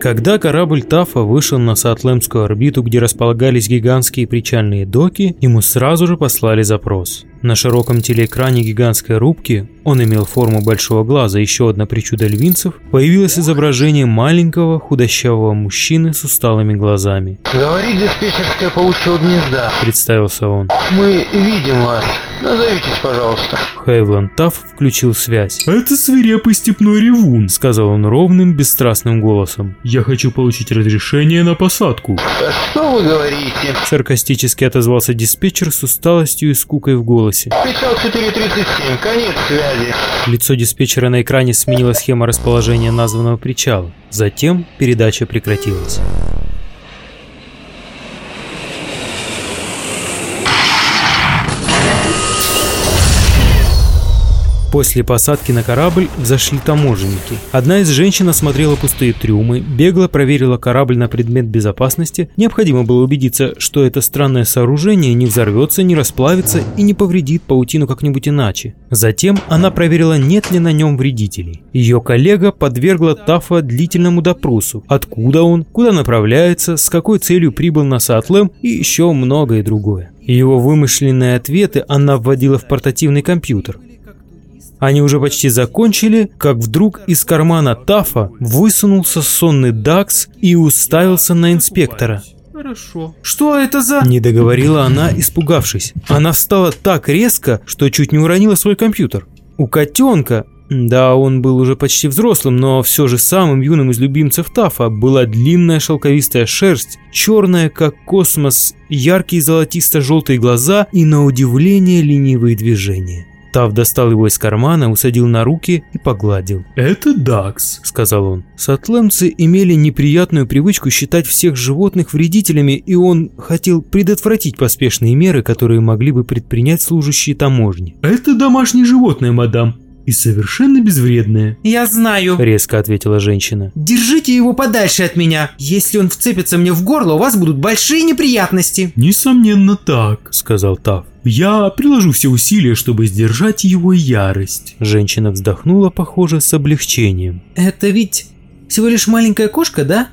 Когда корабль Тафа вышел на Саатлемскую орбиту, где располагались гигантские причальные доки, ему сразу же послали запрос. На широком телеэкране гигантской рубки, он имел форму большого глаза, еще одна причуда львинцев, появилось изображение маленького худощавого мужчины с усталыми глазами. Говорит диспетчерская паучьего гнезда. Представился он. Мы видим вас. Назовитесь, пожалуйста. Хейвланд Тафф включил связь. «Это свирепый степной ревун», — Сказал он ровным, бесстрастным голосом. Я хочу получить разрешение на посадку. А Что вы говорите? Саркастически отозвался диспетчер с усталостью и скукой в голосе. Причал 437, конец связи. Лицо диспетчера на экране сменила схема расположения названного причала. Затем передача прекратилась. После посадки на корабль взошли таможенники. Одна из женщин осмотрела пустые трюмы, бегло проверила корабль на предмет безопасности. Необходимо было убедиться, что это странное сооружение не взорвется, не расплавится и не повредит паутину как-нибудь иначе. Затем она проверила, нет ли на нем вредителей. Ее коллега подвергла Тафа длительному допросу. Откуда он, куда направляется, с какой целью прибыл на Саатлем и еще многое другое. Его вымышленные ответы она вводила в портативный компьютер. Они уже почти закончили, как вдруг из кармана Тафа высунулся сонный Дакс и уставился на инспектора. Хорошо. Что это за... Не договорила она, испугавшись. Она встала так резко, что чуть не уронила свой компьютер. У котенка, да, он был уже почти взрослым, но все же самым юным из любимцев Тафа, была длинная шелковистая шерсть, черная как космос, яркие золотисто-желтые глаза и, на удивление, ленивые движения. Тав достал его из кармана, усадил на руки и погладил. Это Дакс. — сказал он. Сатлемцы имели неприятную привычку считать всех животных вредителями, и он хотел предотвратить поспешные меры, которые могли бы предпринять служащие таможни. Это домашнее животное, мадам. И совершенно безвредное. Я знаю. Резко ответила женщина. Держите его подальше от меня. Если он вцепится мне в горло, у вас будут большие неприятности. Несомненно так. Сказал Тав. Я приложу все усилия, чтобы сдержать его ярость. Женщина вздохнула, похоже, с облегчением. Это ведь всего лишь маленькая кошка, да?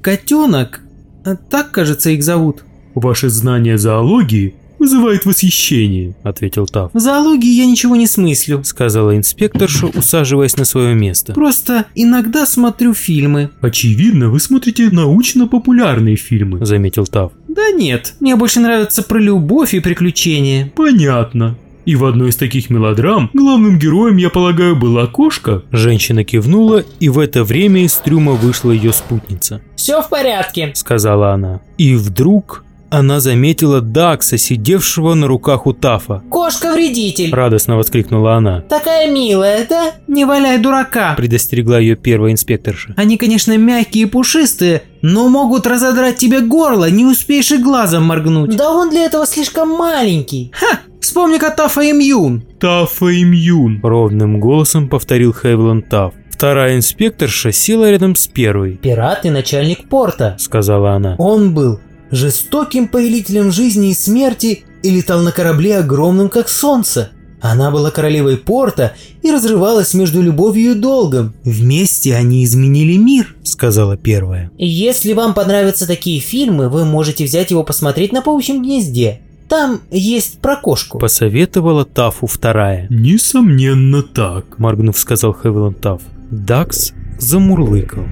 Котенок. А Так, кажется, их зовут. Ваше знание зоологии вызывает восхищение. Ответил Тав. В зоологии я ничего не смыслю. Сказала инспекторша, усаживаясь на свое место. Просто иногда смотрю фильмы. Очевидно, вы смотрите научно-популярные фильмы. Заметил Тав. Да нет, мне больше нравится про любовь и приключения. Понятно. И в одной из таких мелодрам главным героем, я полагаю, была кошка. Женщина кивнула, и в это время из трюма вышла ее спутница. Все в порядке. Сказала она. И вдруг она заметила Дакса, сидевшего на руках у Тафа. Кошка-вредитель. Радостно воскликнула она. Такая милая, да? Не валяй дурака. Предостерегла ее первая инспекторша. Они, конечно, мягкие и пушистые, но могут разодрать тебе горло, не успеешь и глазом моргнуть. Да он для этого слишком маленький. Ха! Вспомни-ка Тафа и Мьюн. Тафа Имьюн. Ровным голосом повторил Хейвланд Таф. Вторая инспекторша села рядом с первой. Пират и начальник порта. Сказала она. Он был жестоким повелителем жизни и смерти и летал на корабле огромным, как солнце. Она была королевой порта и разрывалась между любовью и долгом. Вместе они изменили мир. Сказала первая. Если вам понравятся такие фильмы, вы можете взять его посмотреть на паучьем гнезде. Там есть про кошку. Посоветовала Тафу вторая. Несомненно так. Моргнув, сказал Хейвланд Таф. Дакс замурлыкал.